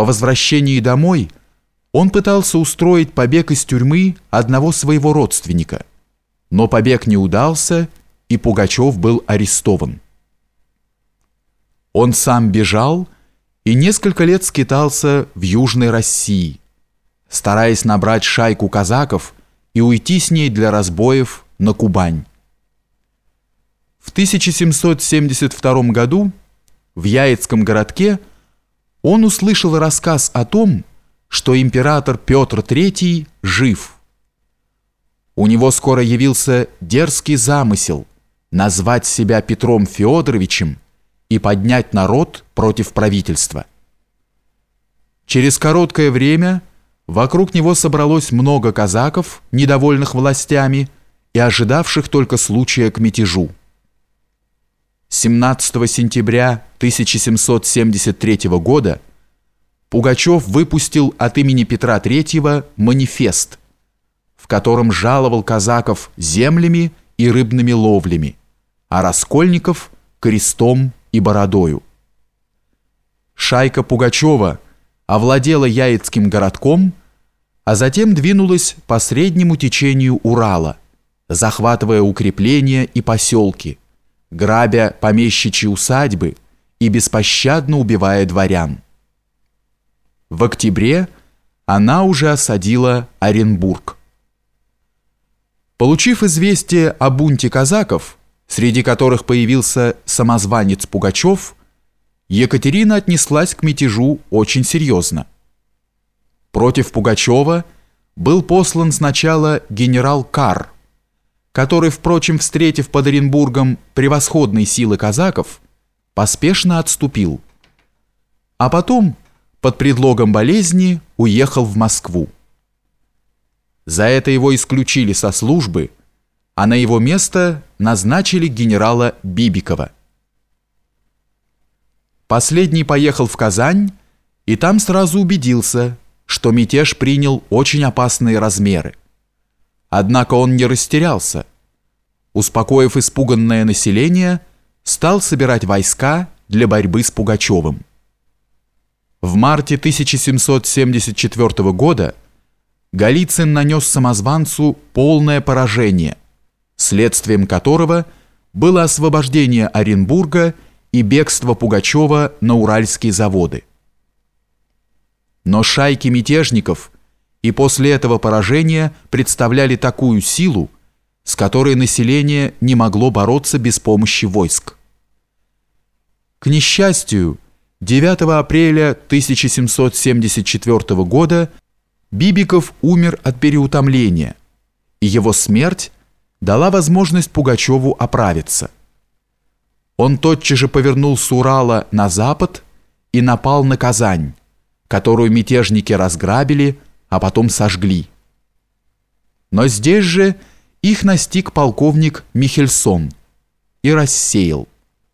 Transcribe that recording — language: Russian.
По возвращении домой он пытался устроить побег из тюрьмы одного своего родственника, но побег не удался, и Пугачев был арестован. Он сам бежал и несколько лет скитался в Южной России, стараясь набрать шайку казаков и уйти с ней для разбоев на Кубань. В 1772 году в Яицком городке он услышал рассказ о том, что император Петр III жив. У него скоро явился дерзкий замысел назвать себя Петром Федоровичем и поднять народ против правительства. Через короткое время вокруг него собралось много казаков, недовольных властями и ожидавших только случая к мятежу. 17 сентября 1773 года Пугачев выпустил от имени Петра III манифест, в котором жаловал казаков землями и рыбными ловлями, а раскольников – крестом и бородою. Шайка Пугачева овладела Яицким городком, а затем двинулась по среднему течению Урала, захватывая укрепления и поселки, грабя помещичьи усадьбы и беспощадно убивая дворян. В октябре она уже осадила Оренбург. Получив известие о бунте казаков, среди которых появился самозванец Пугачев, Екатерина отнеслась к мятежу очень серьезно. Против Пугачева был послан сначала генерал Карр, который, впрочем, встретив под Оренбургом превосходные силы казаков, поспешно отступил. А потом под предлогом болезни уехал в Москву. За это его исключили со службы, а на его место назначили генерала Бибикова. Последний поехал в Казань и там сразу убедился, что мятеж принял очень опасные размеры. Однако он не растерялся. Успокоив испуганное население, стал собирать войска для борьбы с Пугачевым. В марте 1774 года Голицын нанес самозванцу полное поражение, следствием которого было освобождение Оренбурга и бегство Пугачева на Уральские заводы. Но шайки мятежников и после этого поражения представляли такую силу, с которой население не могло бороться без помощи войск. К несчастью, 9 апреля 1774 года Бибиков умер от переутомления, и его смерть дала возможность Пугачеву оправиться. Он тотчас же повернул с Урала на запад и напал на Казань, которую мятежники разграбили, а потом сожгли. Но здесь же их настиг полковник Михельсон и рассеял.